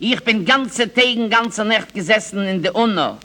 Ich bin ganze Tage, ganze Nacht gesessen in der UNO.